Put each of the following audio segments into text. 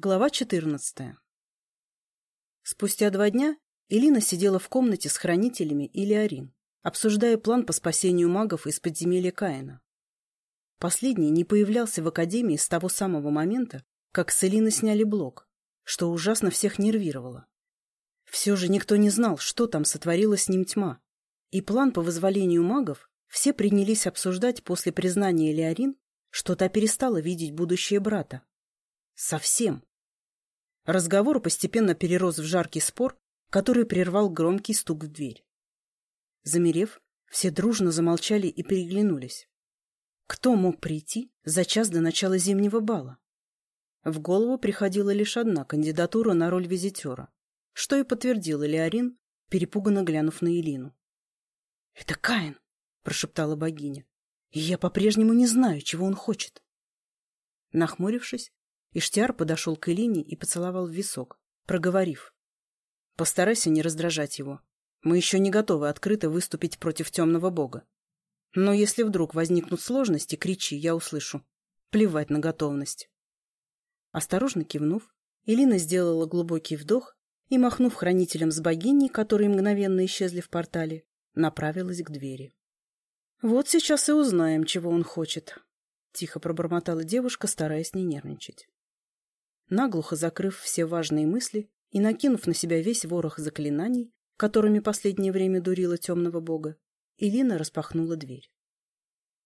Глава 14. Спустя два дня Элина сидела в комнате с хранителями или Арин, обсуждая план по спасению магов из подземелья Каина. Последний не появлялся в Академии с того самого момента, как с Элины сняли блок, что ужасно всех нервировало. Все же никто не знал, что там сотворила с ним тьма, и план по вызволению магов все принялись обсуждать после признания Леорин, что та перестала видеть будущее брата. Совсем. Разговор постепенно перерос в жаркий спор, который прервал громкий стук в дверь. Замерев, все дружно замолчали и переглянулись. Кто мог прийти за час до начала зимнего бала? В голову приходила лишь одна кандидатура на роль визитера, что и подтвердила Леорин, перепуганно глянув на Элину. — Это Каин! — прошептала богиня. — И я по-прежнему не знаю, чего он хочет. Нахмурившись, Иштиар подошел к Элине и поцеловал в висок, проговорив. «Постарайся не раздражать его. Мы еще не готовы открыто выступить против темного бога. Но если вдруг возникнут сложности, кричи, я услышу. Плевать на готовность». Осторожно кивнув, Элина сделала глубокий вдох и, махнув хранителем с богиней, которые мгновенно исчезли в портале, направилась к двери. «Вот сейчас и узнаем, чего он хочет», — тихо пробормотала девушка, стараясь не нервничать. Наглухо закрыв все важные мысли и накинув на себя весь ворох заклинаний, которыми последнее время дурила темного бога, Илина распахнула дверь.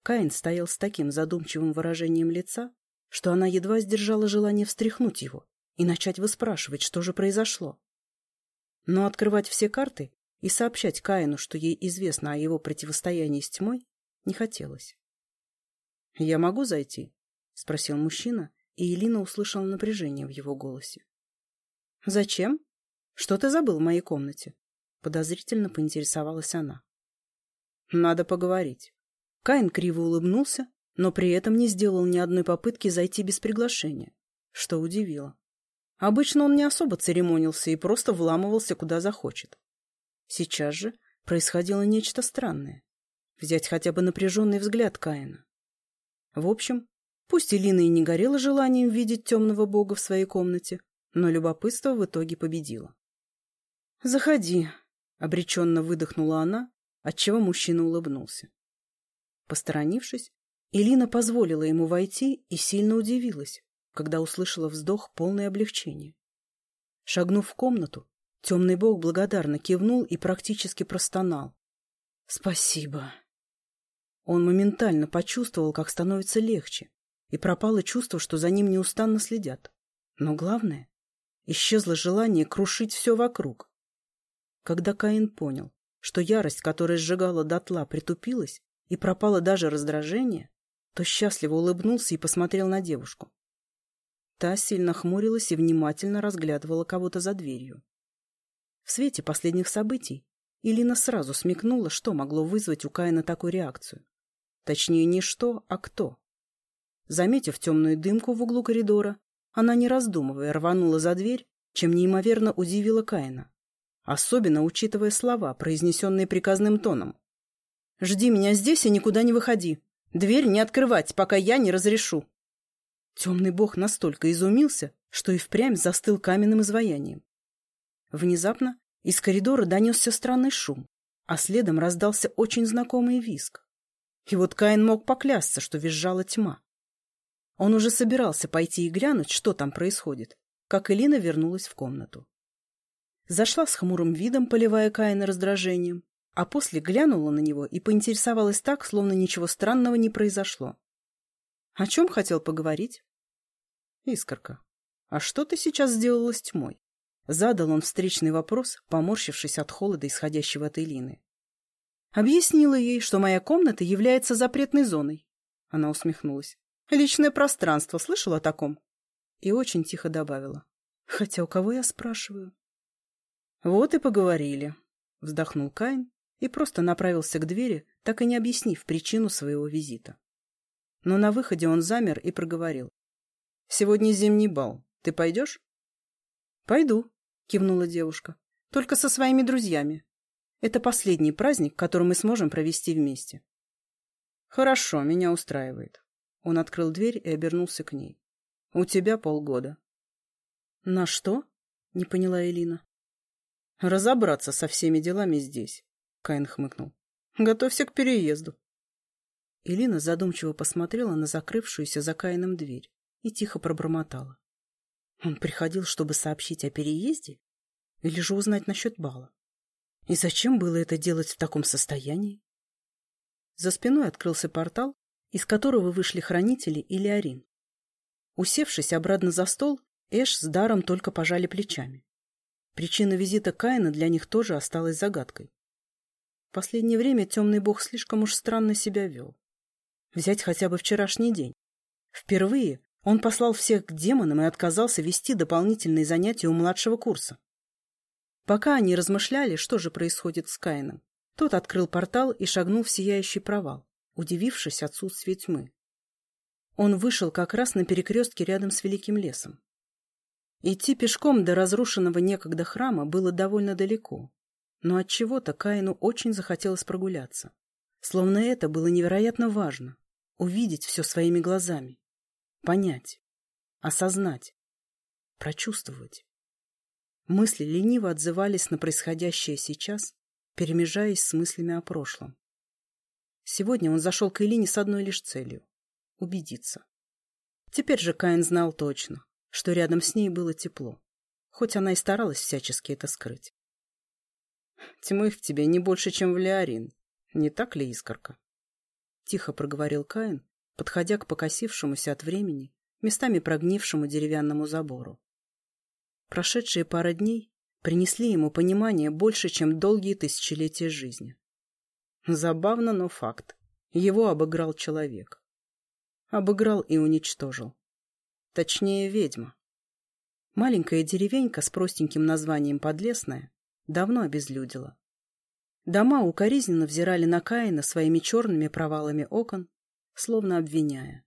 Каин стоял с таким задумчивым выражением лица, что она едва сдержала желание встряхнуть его и начать выспрашивать, что же произошло. Но открывать все карты и сообщать Каину, что ей известно о его противостоянии с тьмой, не хотелось. — Я могу зайти? — спросил мужчина, и Элина услышала напряжение в его голосе. «Зачем? Что ты забыл в моей комнате?» Подозрительно поинтересовалась она. «Надо поговорить». Каин криво улыбнулся, но при этом не сделал ни одной попытки зайти без приглашения, что удивило. Обычно он не особо церемонился и просто вламывался куда захочет. Сейчас же происходило нечто странное. Взять хотя бы напряженный взгляд Каина. В общем, Пусть Элина и не горела желанием видеть темного бога в своей комнате, но любопытство в итоге победило. «Заходи», — обреченно выдохнула она, отчего мужчина улыбнулся. Посторонившись, Элина позволила ему войти и сильно удивилась, когда услышала вздох полное облегчения. Шагнув в комнату, темный бог благодарно кивнул и практически простонал. «Спасибо». Он моментально почувствовал, как становится легче, и пропало чувство, что за ним неустанно следят. Но главное, исчезло желание крушить все вокруг. Когда Каин понял, что ярость, которая сжигала дотла, притупилась, и пропало даже раздражение, то счастливо улыбнулся и посмотрел на девушку. Та сильно хмурилась и внимательно разглядывала кого-то за дверью. В свете последних событий Илина сразу смекнула, что могло вызвать у Каина такую реакцию. Точнее, не что, а кто. Заметив темную дымку в углу коридора, она, не раздумывая, рванула за дверь, чем неимоверно удивила Каина. Особенно учитывая слова, произнесенные приказным тоном. «Жди меня здесь и никуда не выходи. Дверь не открывать, пока я не разрешу». Темный бог настолько изумился, что и впрямь застыл каменным изваянием. Внезапно из коридора донесся странный шум, а следом раздался очень знакомый визг. И вот Каин мог поклясться, что визжала тьма. Он уже собирался пойти и глянуть, что там происходит, как Элина вернулась в комнату. Зашла с хмурым видом, поливая Каина раздражением, а после глянула на него и поинтересовалась так, словно ничего странного не произошло. О чем хотел поговорить? Искорка, а что ты сейчас сделала с тьмой? Задал он встречный вопрос, поморщившись от холода, исходящего от Элины. Объяснила ей, что моя комната является запретной зоной. Она усмехнулась. Личное пространство. Слышал о таком? И очень тихо добавила. Хотя у кого я спрашиваю? Вот и поговорили. Вздохнул Кайн и просто направился к двери, так и не объяснив причину своего визита. Но на выходе он замер и проговорил. «Сегодня зимний бал. Ты пойдешь?» «Пойду», — кивнула девушка. «Только со своими друзьями. Это последний праздник, который мы сможем провести вместе». «Хорошо, меня устраивает. Он открыл дверь и обернулся к ней. «У тебя полгода». На что? Не поняла Элина. Разобраться со всеми делами здесь, Каин хмыкнул. Готовься к переезду. Элина задумчиво посмотрела на закрывшуюся за Каином дверь и тихо пробормотала. Он приходил, чтобы сообщить о переезде? Или же узнать насчет бала? И зачем было это делать в таком состоянии? За спиной открылся портал, из которого вышли хранители или Арин. Усевшись обратно за стол, Эш с Даром только пожали плечами. Причина визита Каина для них тоже осталась загадкой. В последнее время темный бог слишком уж странно себя вел. Взять хотя бы вчерашний день. Впервые он послал всех к демонам и отказался вести дополнительные занятия у младшего курса. Пока они размышляли, что же происходит с Каином, тот открыл портал и шагнул в сияющий провал, удивившись отсутствию тьмы. Он вышел как раз на перекрестке рядом с Великим лесом. Идти пешком до разрушенного некогда храма было довольно далеко, но от чего то Каину очень захотелось прогуляться. Словно это было невероятно важно — увидеть все своими глазами понять, осознать, прочувствовать. Мысли лениво отзывались на происходящее сейчас, перемежаясь с мыслями о прошлом. Сегодня он зашел к Элине с одной лишь целью — убедиться. Теперь же Каин знал точно, что рядом с ней было тепло, хоть она и старалась всячески это скрыть. «Тьмы в тебе не больше, чем в Леорин, не так ли, искорка?» Тихо проговорил Каин, подходя к покосившемуся от времени, местами прогнившему деревянному забору. Прошедшие пара дней принесли ему понимание больше, чем долгие тысячелетия жизни. Забавно, но факт. Его обыграл человек. Обыграл и уничтожил. Точнее, ведьма. Маленькая деревенька с простеньким названием Подлесная давно обезлюдила. Дома укоризненно взирали на Каина своими черными провалами окон словно обвиняя.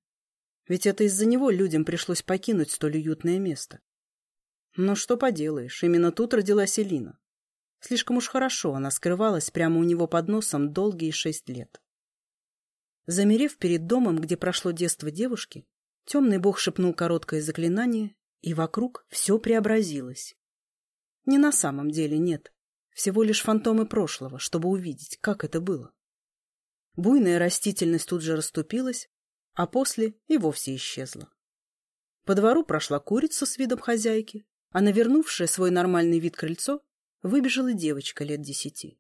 Ведь это из-за него людям пришлось покинуть столь уютное место. Но что поделаешь, именно тут родилась Элина. Слишком уж хорошо она скрывалась прямо у него под носом долгие шесть лет. Замерев перед домом, где прошло детство девушки, темный бог шепнул короткое заклинание, и вокруг все преобразилось. Не на самом деле нет, всего лишь фантомы прошлого, чтобы увидеть, как это было. Буйная растительность тут же расступилась, а после и вовсе исчезла. По двору прошла курица с видом хозяйки, а навернувшая свой нормальный вид крыльцо выбежала девочка лет десяти.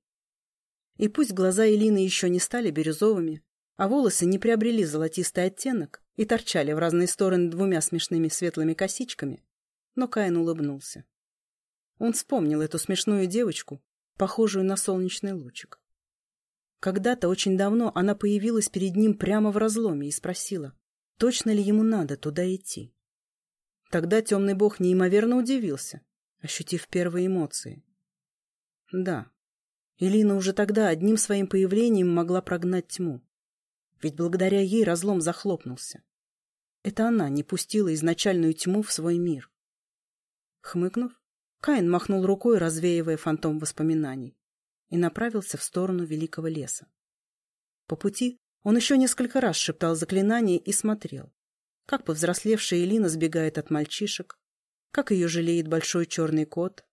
И пусть глаза Элины еще не стали бирюзовыми, а волосы не приобрели золотистый оттенок и торчали в разные стороны двумя смешными светлыми косичками, но Каин улыбнулся. Он вспомнил эту смешную девочку, похожую на солнечный лучик. Когда-то очень давно она появилась перед ним прямо в разломе и спросила, точно ли ему надо туда идти. Тогда темный бог неимоверно удивился, ощутив первые эмоции. Да, Элина уже тогда одним своим появлением могла прогнать тьму. Ведь благодаря ей разлом захлопнулся. Это она не пустила изначальную тьму в свой мир. Хмыкнув, Каин махнул рукой, развеивая фантом воспоминаний и направился в сторону великого леса. По пути он еще несколько раз шептал заклинание и смотрел, как повзрослевшая Элина сбегает от мальчишек, как ее жалеет большой черный кот.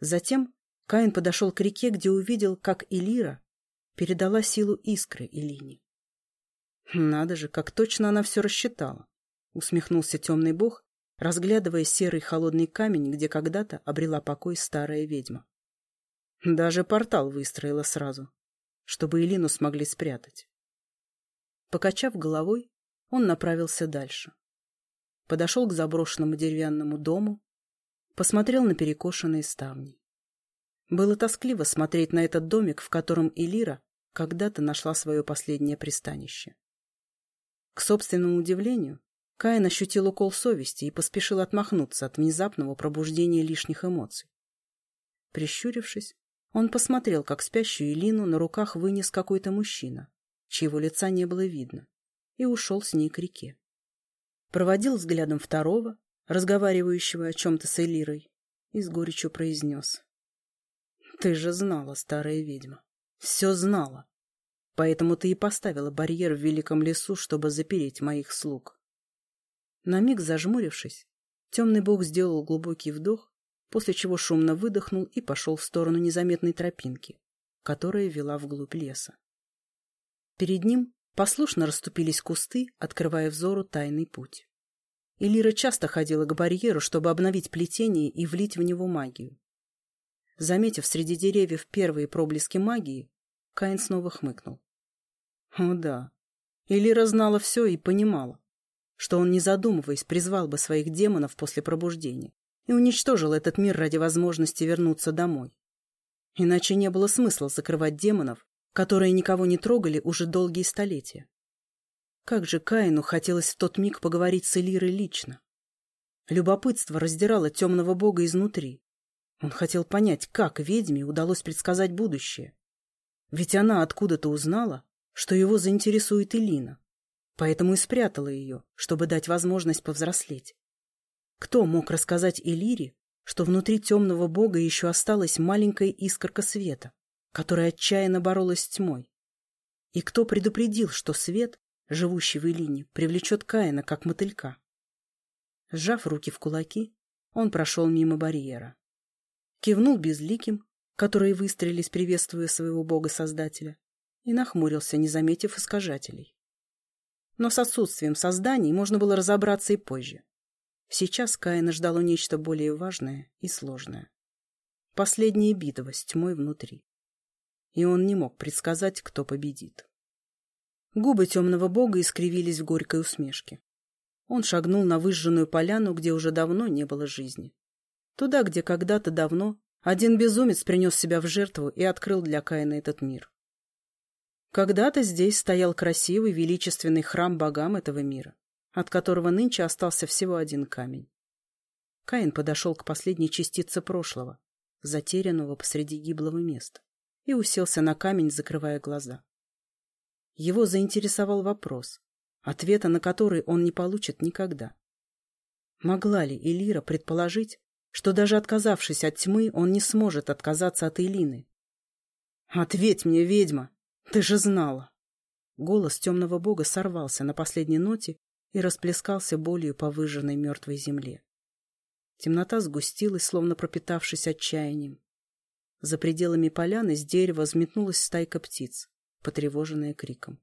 Затем Каин подошел к реке, где увидел, как Элира передала силу искры Элине. «Надо же, как точно она все рассчитала!» — усмехнулся темный бог, разглядывая серый холодный камень, где когда-то обрела покой старая ведьма. Даже портал выстроила сразу, чтобы Элину смогли спрятать. Покачав головой, он направился дальше. Подошел к заброшенному деревянному дому, посмотрел на перекошенные ставни. Было тоскливо смотреть на этот домик, в котором Элира когда-то нашла свое последнее пристанище. К собственному удивлению, Каин ощутил укол совести и поспешил отмахнуться от внезапного пробуждения лишних эмоций. Прищурившись, он посмотрел, как спящую Илину на руках вынес какой-то мужчина, чьего лица не было видно, и ушел с ней к реке. Проводил взглядом второго, разговаривающего о чем-то с Элирой, и с горечью произнес. — Ты же знала, старая ведьма, все знала. Поэтому ты и поставила барьер в великом лесу, чтобы запереть моих слуг. На миг зажмурившись, Темный бог сделал глубокий вдох, после чего шумно выдохнул и пошел в сторону незаметной тропинки, которая вела вглубь леса. Перед ним послушно расступились кусты, открывая взору тайный путь. Элира часто ходила к барьеру, чтобы обновить плетение и влить в него магию. Заметив среди деревьев первые проблески магии, Каин снова хмыкнул. О да, Элира знала все и понимала, что он, не задумываясь, призвал бы своих демонов после пробуждения и уничтожил этот мир ради возможности вернуться домой. Иначе не было смысла закрывать демонов, которые никого не трогали уже долгие столетия. Как же Каину хотелось в тот миг поговорить с Элирой лично. Любопытство раздирало темного бога изнутри. Он хотел понять, как ведьме удалось предсказать будущее. Ведь она откуда-то узнала, что его заинтересует Элина, поэтому и спрятала ее, чтобы дать возможность повзрослеть. Кто мог рассказать Элире, что внутри темного бога еще осталась маленькая искорка света, которая отчаянно боролась с тьмой? И кто предупредил, что свет живущий в Илине, привлечет Каина, как мотылька. Сжав руки в кулаки, он прошел мимо барьера. Кивнул безликим, которые выстрелились, приветствуя своего бога-создателя, и нахмурился, не заметив искажателей. Но с отсутствием созданий можно было разобраться и позже. Сейчас Каина ждало нечто более важное и сложное. Последняя битва с тьмой внутри. И он не мог предсказать, кто победит. Губы темного бога искривились в горькой усмешке. Он шагнул на выжженную поляну, где уже давно не было жизни. Туда, где когда-то давно один безумец принес себя в жертву и открыл для Каина этот мир. Когда-то здесь стоял красивый, величественный храм богам этого мира, от которого нынче остался всего один камень. Каин подошел к последней частице прошлого, затерянного посреди гиблого места, и уселся на камень, закрывая глаза. Его заинтересовал вопрос, ответа на который он не получит никогда. Могла ли Элира предположить, что даже отказавшись от тьмы, он не сможет отказаться от Элины? «Ответь мне, ведьма! Ты же знала!» Голос темного бога сорвался на последней ноте и расплескался болью по выжженной мертвой земле. Темнота сгустилась, словно пропитавшись отчаянием. За пределами поляны с дерева взметнулась стайка птиц потревоженная криком.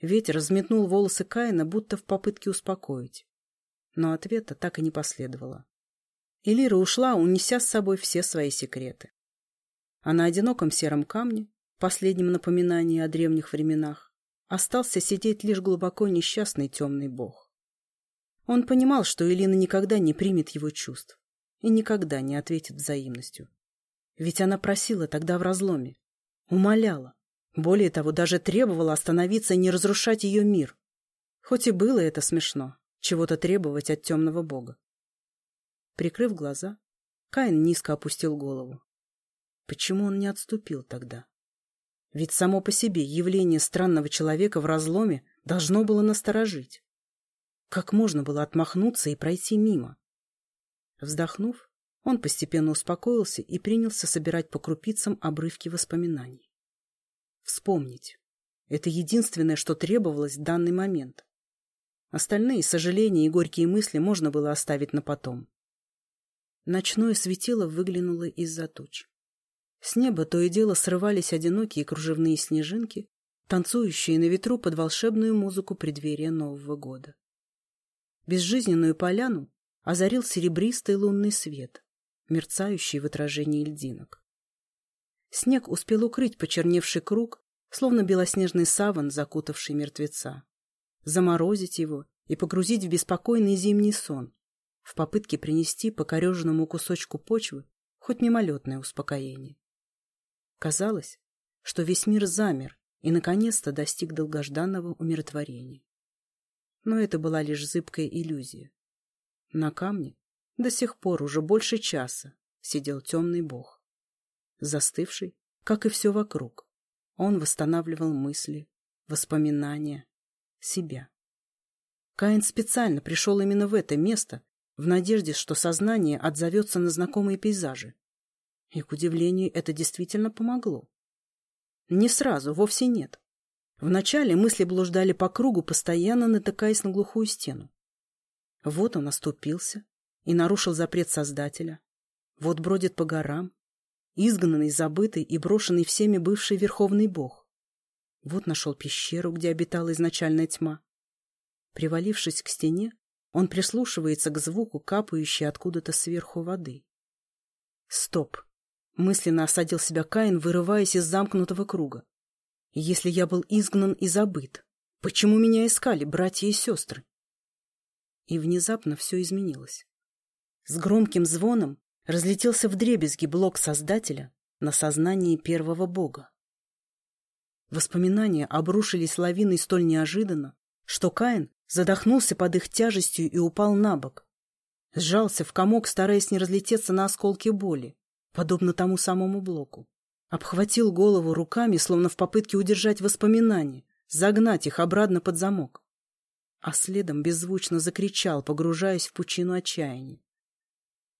Ветер разметнул волосы Каина, будто в попытке успокоить. Но ответа так и не последовало. Элира ушла, унеся с собой все свои секреты. А на одиноком сером камне, последнем напоминании о древних временах, остался сидеть лишь глубоко несчастный темный бог. Он понимал, что Элина никогда не примет его чувств и никогда не ответит взаимностью. Ведь она просила тогда в разломе, умоляла, более того, даже требовала остановиться и не разрушать ее мир. Хоть и было это смешно, чего-то требовать от темного бога. Прикрыв глаза, Каин низко опустил голову. Почему он не отступил тогда? Ведь само по себе явление странного человека в разломе должно было насторожить. Как можно было отмахнуться и пройти мимо? Вздохнув, он постепенно успокоился и принялся собирать по крупицам обрывки воспоминаний. Вспомнить. Это единственное, что требовалось в данный момент. Остальные сожаления и горькие мысли можно было оставить на потом. Ночное светило выглянуло из-за туч. С неба то и дело срывались одинокие кружевные снежинки, танцующие на ветру под волшебную музыку преддверия Нового года. Безжизненную поляну озарил серебристый лунный свет, мерцающий в отражении льдинок. Снег успел укрыть почерневший круг, словно белоснежный саван, закутавший мертвеца. Заморозить его и погрузить в беспокойный зимний сон, в попытке принести покореженному кусочку почвы хоть мимолетное успокоение. Казалось, что весь мир замер и наконец-то достиг долгожданного умиротворения. Но это была лишь зыбкая иллюзия. На камне до сих пор уже больше часа сидел темный бог застывший, как и все вокруг. Он восстанавливал мысли, воспоминания, себя. Каин специально пришел именно в это место, в надежде, что сознание отзовется на знакомые пейзажи. И, к удивлению, это действительно помогло. Не сразу, вовсе нет. Вначале мысли блуждали по кругу, постоянно натыкаясь на глухую стену. Вот он оступился и нарушил запрет Создателя. Вот бродит по горам, изгнанный, забытый и брошенный всеми бывший Верховный Бог. Вот нашел пещеру, где обитала изначальная тьма. Привалившись к стене, он прислушивается к звуку, капающей откуда-то сверху воды. Стоп! Мысленно осадил себя Каин, вырываясь из замкнутого круга. Если я был изгнан и забыт, почему меня искали братья и сестры? И внезапно все изменилось. С громким звоном разлетелся вдребезги блок Создателя на сознании первого бога. Воспоминания обрушились лавиной столь неожиданно, что Каин задохнулся под их тяжестью и упал на бок. Сжался в комок, стараясь не разлететься на осколки боли, подобно тому самому блоку. Обхватил голову руками, словно в попытке удержать воспоминания, загнать их обратно под замок. А следом беззвучно закричал, погружаясь в пучину отчаяния.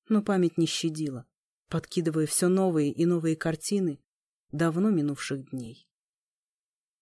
Но память не щадила, подкидывая все новые и новые картины давно минувших дней.